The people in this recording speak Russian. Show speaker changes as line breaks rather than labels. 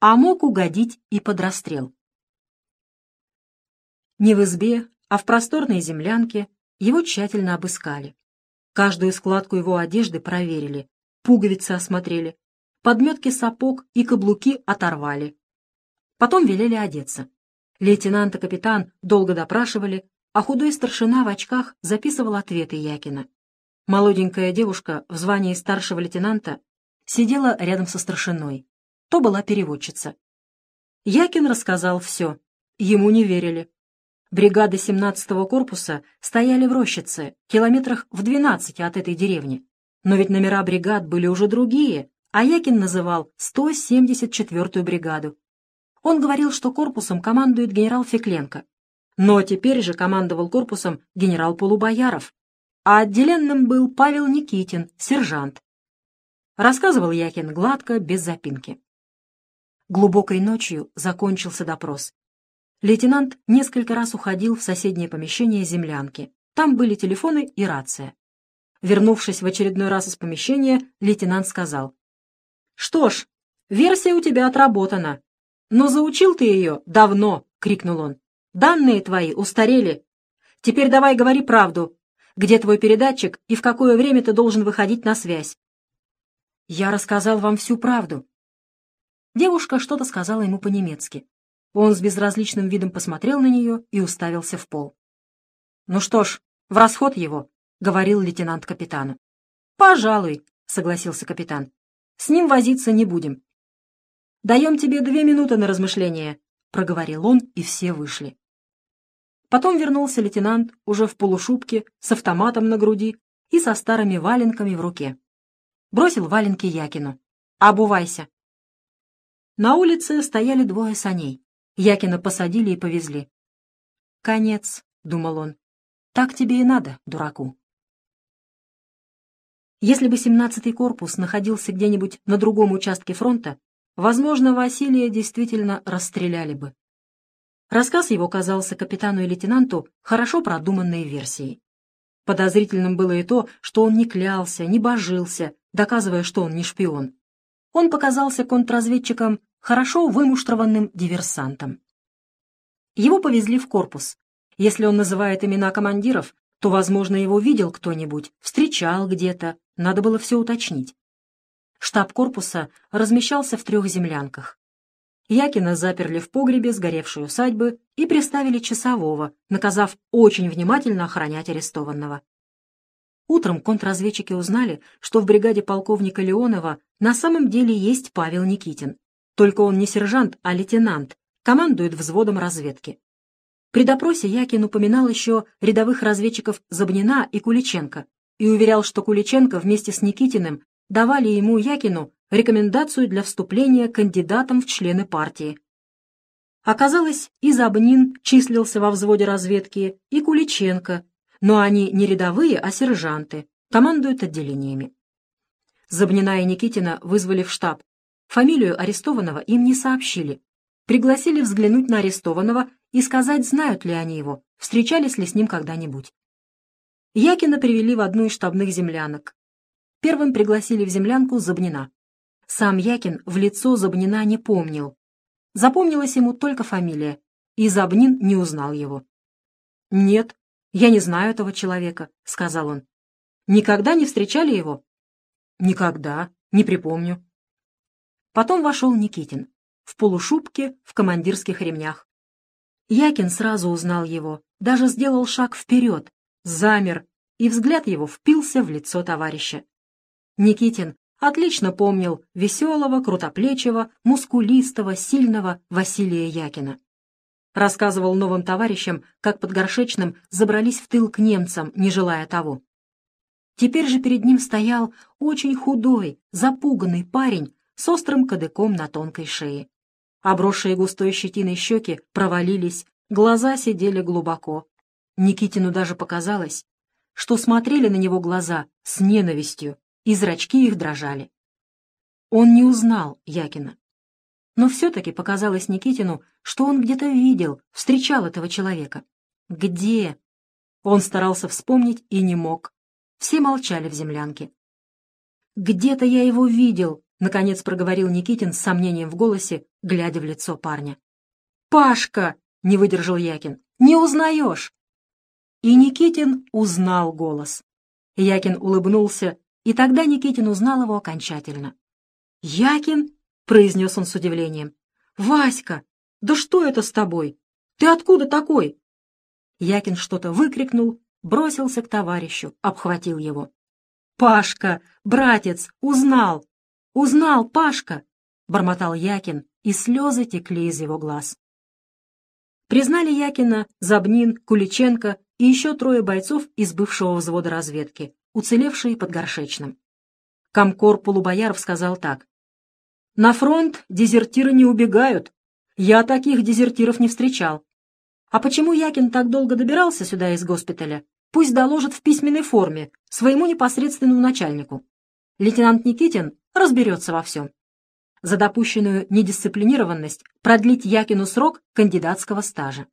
а мог угодить и под расстрел. Не в избе, а в просторной землянке его тщательно обыскали. Каждую складку его одежды проверили, пуговицы осмотрели, подметки сапог и каблуки оторвали. Потом велели одеться. Лейтенант и капитан долго допрашивали, а худой старшина в очках записывал ответы Якина. Молоденькая девушка в звании старшего лейтенанта сидела рядом со старшиной. То была переводчица. Якин рассказал все. Ему не верили. Бригады 17-го корпуса стояли в Рощице, километрах в 12 от этой деревни. Но ведь номера бригад были уже другие, а Якин называл 174-ю бригаду. Он говорил, что корпусом командует генерал Фекленко. Но теперь же командовал корпусом генерал Полубояров, а отделенным был Павел Никитин, сержант. Рассказывал Якин гладко, без запинки. Глубокой ночью закончился допрос. Лейтенант несколько раз уходил в соседнее помещение землянки. Там были телефоны и рация. Вернувшись в очередной раз из помещения, лейтенант сказал. «Что ж, версия у тебя отработана. Но заучил ты ее давно!» — крикнул он. «Данные твои устарели. Теперь давай говори правду. Где твой передатчик и в какое время ты должен выходить на связь?» «Я рассказал вам всю правду». Девушка что-то сказала ему по-немецки. Он с безразличным видом посмотрел на нее и уставился в пол. «Ну что ж, в расход его», — говорил лейтенант капитану. «Пожалуй», — согласился капитан. «С ним возиться не будем». «Даем тебе две минуты на размышление», — проговорил он, и все вышли. Потом вернулся лейтенант уже в полушубке, с автоматом на груди и со старыми валенками в руке. Бросил валенки Якину. «Обувайся». На улице стояли двое саней. Якина посадили и повезли. «Конец», — думал он. «Так тебе и надо, дураку». Если бы 17-й корпус находился где-нибудь на другом участке фронта, возможно, Василия действительно расстреляли бы. Рассказ его казался капитану и лейтенанту хорошо продуманной версией. Подозрительным было и то, что он не клялся, не божился, доказывая, что он не шпион. Он показался контрразведчиком хорошо вымуштрованным диверсантом. Его повезли в корпус. Если он называет имена командиров, то, возможно, его видел кто-нибудь, встречал где-то, надо было все уточнить. Штаб корпуса размещался в трех землянках. Якина заперли в погребе сгоревшей усадьбы и приставили часового, наказав очень внимательно охранять арестованного. Утром контрразведчики узнали, что в бригаде полковника Леонова на самом деле есть Павел Никитин. Только он не сержант, а лейтенант, командует взводом разведки. При допросе Якин упоминал еще рядовых разведчиков Забнина и Куличенко и уверял, что Куличенко вместе с Никитиным давали ему, Якину, рекомендацию для вступления кандидатом в члены партии. Оказалось, и Забнин числился во взводе разведки, и Куличенко, но они не рядовые, а сержанты, командуют отделениями. Забнина и Никитина вызвали в штаб, Фамилию арестованного им не сообщили. Пригласили взглянуть на арестованного и сказать, знают ли они его, встречались ли с ним когда-нибудь. Якина привели в одну из штабных землянок. Первым пригласили в землянку Забнина. Сам Якин в лицо Забнина не помнил. Запомнилась ему только фамилия, и Забнин не узнал его. «Нет, я не знаю этого человека», — сказал он. «Никогда не встречали его?» «Никогда, не припомню». Потом вошел Никитин. В полушубке, в командирских ремнях. Якин сразу узнал его, даже сделал шаг вперед, замер, и взгляд его впился в лицо товарища. Никитин отлично помнил веселого, крутоплечего, мускулистого, сильного Василия Якина. Рассказывал новым товарищам, как под горшечным забрались в тыл к немцам, не желая того. Теперь же перед ним стоял очень худой, запуганный парень с острым кадыком на тонкой шее. Обросшие густой щетиной щеки провалились, глаза сидели глубоко. Никитину даже показалось, что смотрели на него глаза с ненавистью, и зрачки их дрожали. Он не узнал Якина. Но все-таки показалось Никитину, что он где-то видел, встречал этого человека. Где? Он старался вспомнить и не мог. Все молчали в землянке. «Где-то я его видел», — наконец проговорил Никитин с сомнением в голосе, глядя в лицо парня. «Пашка!» — не выдержал Якин. «Не узнаешь!» И Никитин узнал голос. Якин улыбнулся, и тогда Никитин узнал его окончательно. «Якин?» — произнес он с удивлением. «Васька! Да что это с тобой? Ты откуда такой?» Якин что-то выкрикнул, бросился к товарищу, обхватил его. «Пашка! Братец! Узнал! Узнал, Пашка!» — бормотал Якин, и слезы текли из его глаз. Признали Якина Забнин, Куличенко и еще трое бойцов из бывшего взвода разведки, уцелевшие под Горшечным. Комкор Полубояров сказал так. «На фронт дезертиры не убегают. Я таких дезертиров не встречал. А почему Якин так долго добирался сюда из госпиталя, пусть доложит в письменной форме своему непосредственному начальнику. Лейтенант Никитин разберется во всем. За допущенную недисциплинированность продлить Якину срок кандидатского стажа.